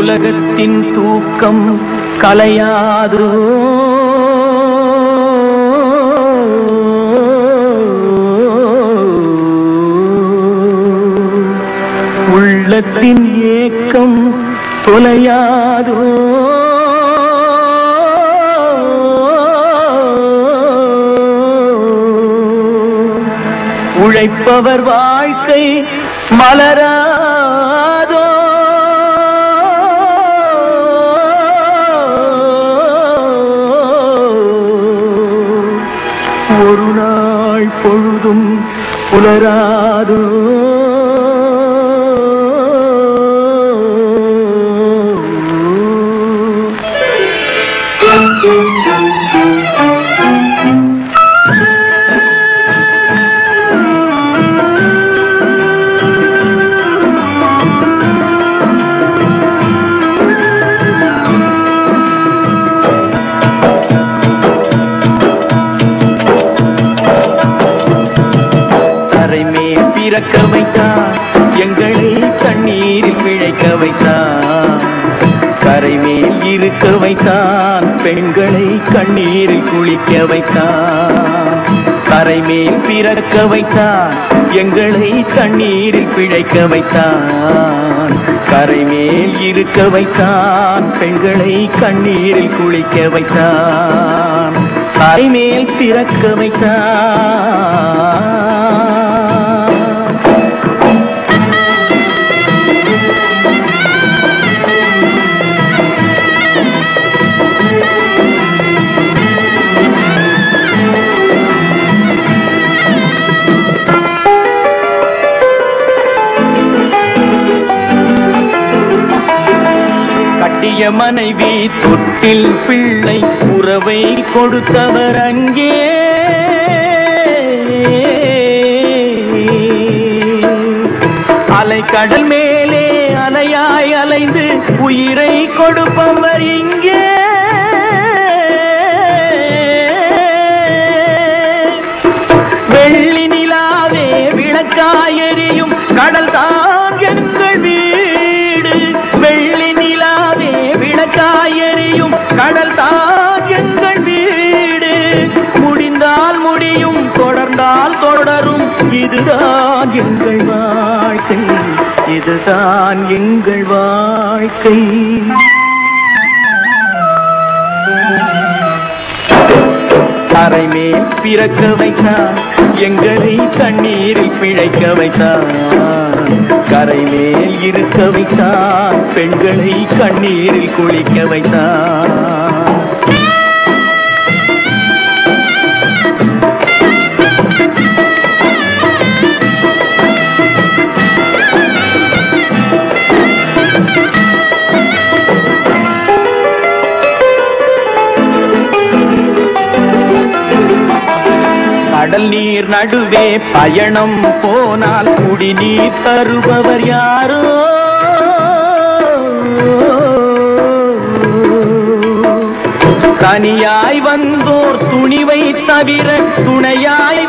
உலகத்தின் தூக்கம் கலையாது. உள்ளத்தின் ஏக்கம் தொலையாதோ உழைப்பவர் வாழ்க்கை மலராதோ. ஒரு நாள் பொழுதும் புலராதோ you. பிறக்க வைத்தான். எங்களை தண்ணீரில் விழைக்க வைத்தான். கரை மேல் இருக்க வைத்தான். பெண்களை கண்ணீரில் குளிக்க வைத்தான். கரை மேல் பிறக்க வைத்தான். எங்களை தண்ணீரில் பிழைக்க வைத்தான். கரை மேல் இருக்க வைத்தான். பெண்களை கண்ணீரில் குளிக்க வைத்தான். கரை மேல் பிறக்க வைத்தான். கட்டிய மனைவி தொட்டில் பிள்ளை உறவை கொடுத்தவர் அங்கே. அலை கடல் மேலே அலையாய் அலைந்து உயிரை கொடுப்பவர் இங்கே. தொடர்ந்தால் தொடரும். இதுதான் எங்கள் வாழ்க்கை. இதுதான் எங்கள் வாழ்க்கை. தரைமேல் பிறக்க வைத்தான். எங்களை தண்ணீரில் பிழைக்க வைத்தான். கரை மேல் இருக்க வைத்தான். பெண்களை கண்ணீரில் குளிக்க வைத்தான். கடல் நீர் நடுவே பயணம் போனால் குடிநீர் தருபவர் யாரோ? தனியாய் வந்தோர் துணிவை தவிர துணையாய்